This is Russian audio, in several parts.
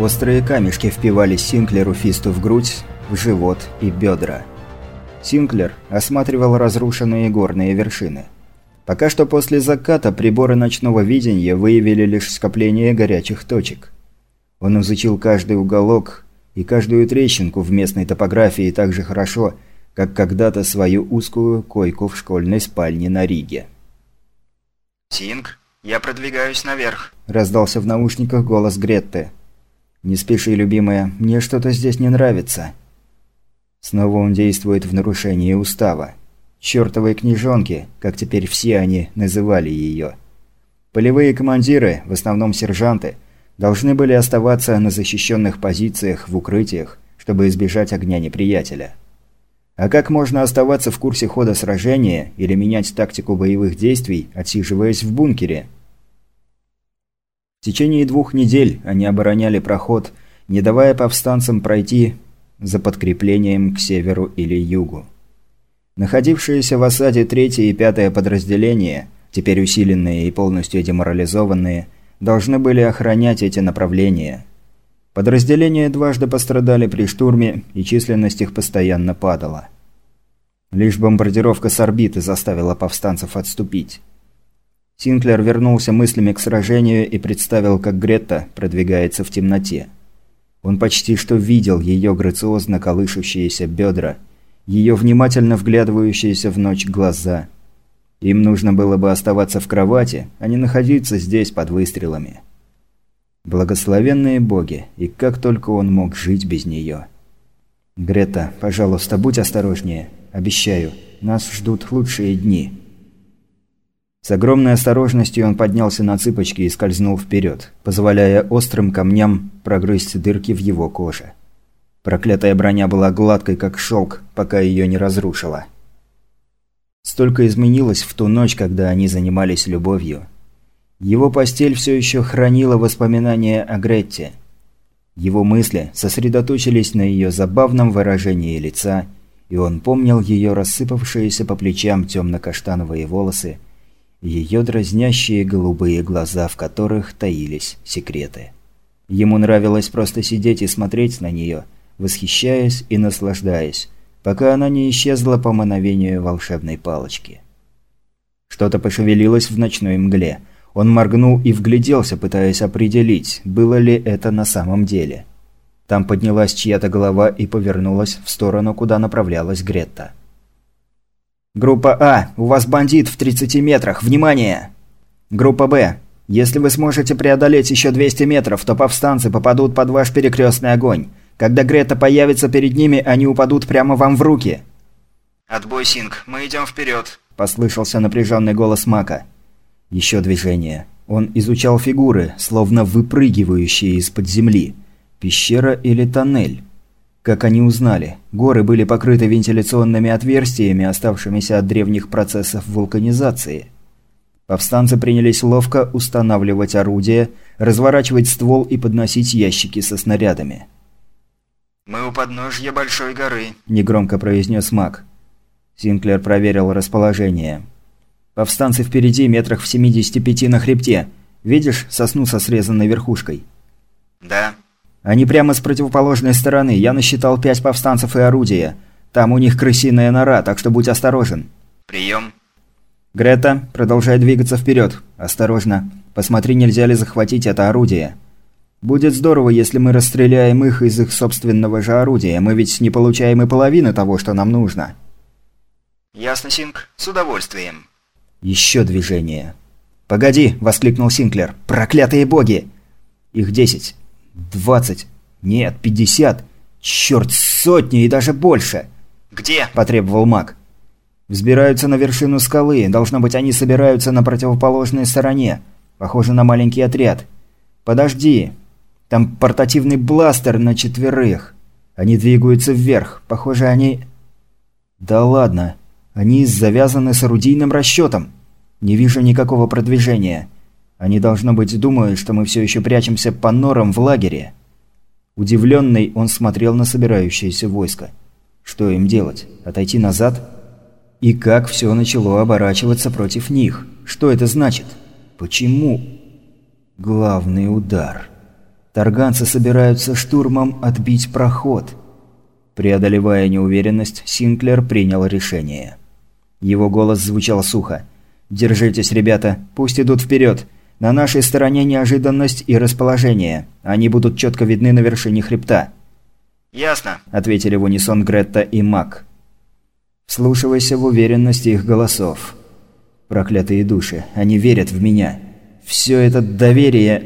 Острые камешки впивались Синклеру Фисту в грудь, в живот и бедра. Синклер осматривал разрушенные горные вершины. Пока что после заката приборы ночного видения выявили лишь скопление горячих точек. Он изучил каждый уголок и каждую трещинку в местной топографии так же хорошо, как когда-то свою узкую койку в школьной спальне на Риге. «Синг, я продвигаюсь наверх», – раздался в наушниках голос Гретты. «Не спеши, любимая, мне что-то здесь не нравится». Снова он действует в нарушении устава. Чёртовой книжонки, как теперь все они называли ее. Полевые командиры, в основном сержанты, должны были оставаться на защищенных позициях в укрытиях, чтобы избежать огня неприятеля. А как можно оставаться в курсе хода сражения или менять тактику боевых действий, отсиживаясь в бункере? В течение двух недель они обороняли проход, не давая повстанцам пройти за подкреплением к северу или югу. Находившиеся в осаде третье и пятое подразделения, теперь усиленные и полностью деморализованные, должны были охранять эти направления. Подразделения дважды пострадали при штурме, и численность их постоянно падала. Лишь бомбардировка с орбиты заставила повстанцев отступить. Синклер вернулся мыслями к сражению и представил, как Гретта продвигается в темноте. Он почти что видел ее грациозно колышущиеся бедра, ее внимательно вглядывающиеся в ночь глаза. Им нужно было бы оставаться в кровати, а не находиться здесь под выстрелами. Благословенные боги, и как только он мог жить без нее. «Грета, пожалуйста, будь осторожнее. Обещаю, нас ждут лучшие дни». С огромной осторожностью он поднялся на цыпочки и скользнул вперед, позволяя острым камням прогрызть дырки в его коже. Проклятая броня была гладкой, как шелк, пока ее не разрушила. Столько изменилось в ту ночь, когда они занимались любовью. Его постель все еще хранила воспоминания о Гретте. Его мысли сосредоточились на ее забавном выражении лица, и он помнил ее рассыпавшиеся по плечам темно-каштановые волосы, ее дразнящие голубые глаза, в которых таились секреты. Ему нравилось просто сидеть и смотреть на нее, восхищаясь и наслаждаясь, пока она не исчезла по мановению волшебной палочки. Что-то пошевелилось в ночной мгле. Он моргнул и вгляделся, пытаясь определить, было ли это на самом деле. Там поднялась чья-то голова и повернулась в сторону, куда направлялась Гретта. «Группа А, у вас бандит в 30 метрах, внимание!» «Группа Б, если вы сможете преодолеть еще 200 метров, то повстанцы попадут под ваш перекрестный огонь. Когда Грета появится перед ними, они упадут прямо вам в руки». «Отбой, Синг, мы идем вперед», – послышался напряженный голос Мака. Еще движение. Он изучал фигуры, словно выпрыгивающие из-под земли. Пещера или тоннель. Как они узнали, горы были покрыты вентиляционными отверстиями, оставшимися от древних процессов вулканизации. Повстанцы принялись ловко устанавливать орудия, разворачивать ствол и подносить ящики со снарядами. «Мы у подножья Большой горы», – негромко произнес маг. Синклер проверил расположение. «Повстанцы впереди, метрах в 75 на хребте. Видишь сосну со срезанной верхушкой?» «Да». Они прямо с противоположной стороны. Я насчитал пять повстанцев и орудия. Там у них крысиная нора, так что будь осторожен. Прием. Грета, продолжай двигаться вперед. Осторожно. Посмотри, нельзя ли захватить это орудие. Будет здорово, если мы расстреляем их из их собственного же орудия. Мы ведь не получаем и половины того, что нам нужно. Ясно, Синк. С удовольствием. Еще движение. «Погоди!» – воскликнул Синклер. «Проклятые боги!» «Их десять. «Двадцать. Нет, пятьдесят. Черт, сотни и даже больше!» «Где?» – потребовал маг. «Взбираются на вершину скалы. Должно быть, они собираются на противоположной стороне. Похоже на маленький отряд. Подожди. Там портативный бластер на четверых. Они двигаются вверх. Похоже, они...» «Да ладно. Они завязаны с орудийным расчетом. Не вижу никакого продвижения. Они, должно быть, думают, что мы все еще прячемся по норам в лагере. Удивленный, он смотрел на собирающееся войско. Что им делать? Отойти назад? И как все начало оборачиваться против них? Что это значит? Почему? Главный удар. Тарганцы собираются штурмом отбить проход. Преодолевая неуверенность, Синклер принял решение. Его голос звучал сухо. «Держитесь, ребята, пусть идут вперед. На нашей стороне неожиданность и расположение. Они будут четко видны на вершине хребта». «Ясно», – ответили в унисон Гретта и Мак. Вслушивайся в уверенность их голосов. Проклятые души, они верят в меня. Все это доверие...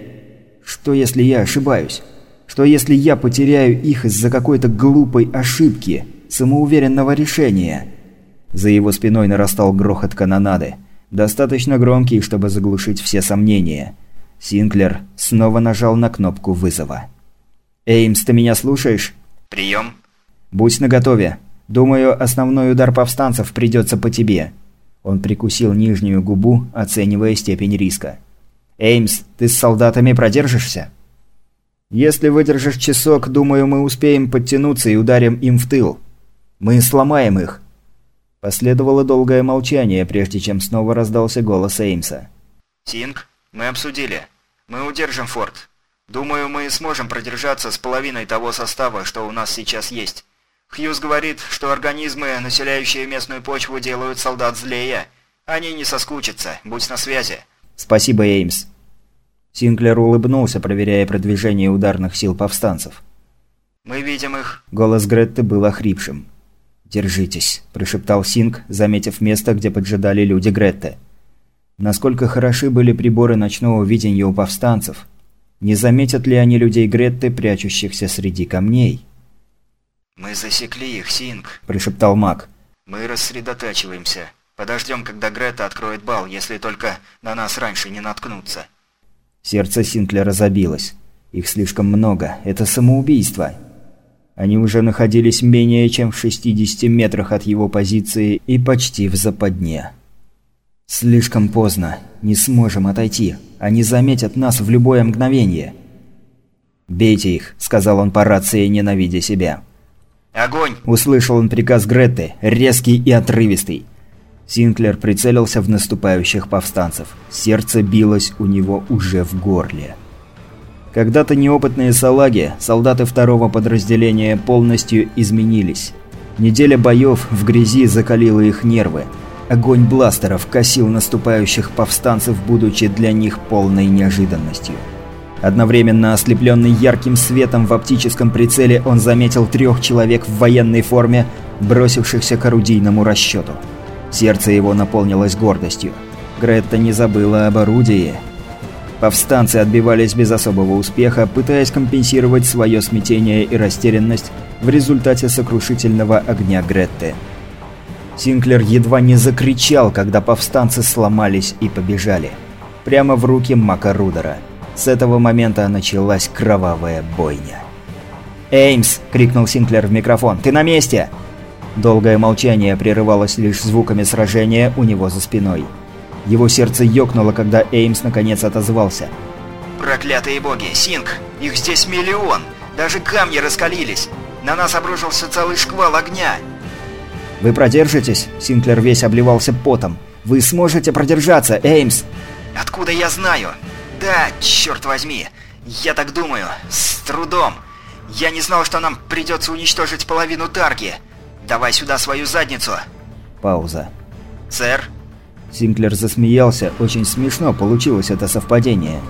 Что если я ошибаюсь? Что если я потеряю их из-за какой-то глупой ошибки, самоуверенного решения? За его спиной нарастал грохот канонады. Достаточно громкий, чтобы заглушить все сомнения. Синклер снова нажал на кнопку вызова. «Эймс, ты меня слушаешь?» «Прием». «Будь наготове. Думаю, основной удар повстанцев придется по тебе». Он прикусил нижнюю губу, оценивая степень риска. «Эймс, ты с солдатами продержишься?» «Если выдержишь часок, думаю, мы успеем подтянуться и ударим им в тыл. Мы сломаем их». Последовало долгое молчание, прежде чем снова раздался голос Эймса. «Синг, мы обсудили. Мы удержим форт. Думаю, мы сможем продержаться с половиной того состава, что у нас сейчас есть. Хьюз говорит, что организмы, населяющие местную почву, делают солдат злее. Они не соскучатся, будь на связи. Спасибо, Эймс. Синклер улыбнулся, проверяя продвижение ударных сил повстанцев. «Мы видим их». Голос Гретты был охрипшим. «Держитесь», – прошептал Синг, заметив место, где поджидали люди Гретты. Насколько хороши были приборы ночного видения у повстанцев? Не заметят ли они людей Гретты, прячущихся среди камней? «Мы засекли их, Синг», – прошептал маг. «Мы рассредотачиваемся. Подождем, когда Грета откроет бал, если только на нас раньше не наткнутся». Сердце Синклера забилось. Их слишком много. Это самоубийство. Они уже находились менее чем в 60 метрах от его позиции и почти в западне. «Слишком поздно. Не сможем отойти. Они заметят нас в любое мгновение». «Бейте их», — сказал он по рации, ненавидя себя. «Огонь!» – услышал он приказ Гретты, резкий и отрывистый. Синклер прицелился в наступающих повстанцев. Сердце билось у него уже в горле. Когда-то неопытные салаги, солдаты второго подразделения, полностью изменились. Неделя боев в грязи закалила их нервы. Огонь бластеров косил наступающих повстанцев, будучи для них полной неожиданностью. Одновременно ослепленный ярким светом в оптическом прицеле, он заметил трех человек в военной форме, бросившихся к орудийному расчету. Сердце его наполнилось гордостью. Гретта не забыла об орудии. Повстанцы отбивались без особого успеха, пытаясь компенсировать свое смятение и растерянность в результате сокрушительного огня Гретты. Синклер едва не закричал, когда повстанцы сломались и побежали. Прямо в руки Мака Рудера. С этого момента началась кровавая бойня. «Эймс!» – крикнул Синклер в микрофон. «Ты на месте!» Долгое молчание прерывалось лишь звуками сражения у него за спиной. Его сердце ёкнуло, когда Эймс наконец отозвался. «Проклятые боги! Синк! Их здесь миллион! Даже камни раскалились! На нас обрушился целый шквал огня!» «Вы продержитесь?» Синклер весь обливался потом. «Вы сможете продержаться, Эймс?» «Откуда я знаю? Да, черт возьми. Я так думаю. С трудом. Я не знал, что нам придется уничтожить половину Тарги. Давай сюда свою задницу. Пауза. Сэр? Синклер засмеялся. Очень смешно получилось это совпадение.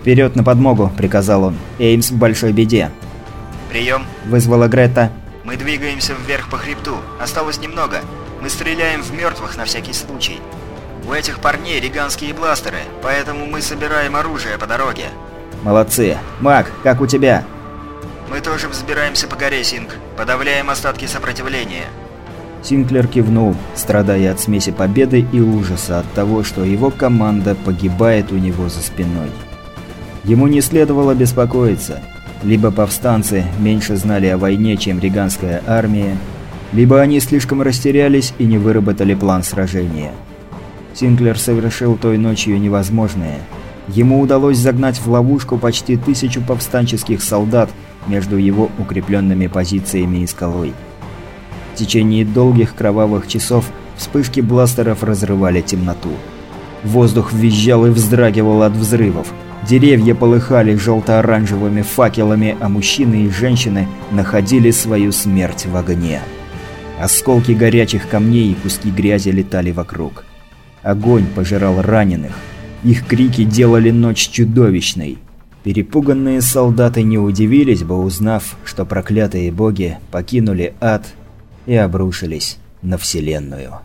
«Вперед на подмогу!» – приказал он. «Эймс в большой беде!» «Прием!» – вызвала Грета. «Мы двигаемся вверх по хребту. Осталось немного. Мы стреляем в мертвых на всякий случай. У этих парней риганские бластеры, поэтому мы собираем оружие по дороге. Молодцы. Мак, как у тебя? Мы тоже взбираемся по горе, Синг. Подавляем остатки сопротивления. Синклер кивнул, страдая от смеси победы и ужаса от того, что его команда погибает у него за спиной. Ему не следовало беспокоиться. Либо повстанцы меньше знали о войне, чем риганская армия, либо они слишком растерялись и не выработали план сражения. Синклер совершил той ночью невозможное. Ему удалось загнать в ловушку почти тысячу повстанческих солдат между его укрепленными позициями и скалой. В течение долгих кровавых часов вспышки бластеров разрывали темноту. Воздух визжал и вздрагивал от взрывов. Деревья полыхали желто-оранжевыми факелами, а мужчины и женщины находили свою смерть в огне. Осколки горячих камней и куски грязи летали вокруг. Огонь пожирал раненых. Их крики делали ночь чудовищной. Перепуганные солдаты не удивились бы, узнав, что проклятые боги покинули ад и обрушились на Вселенную.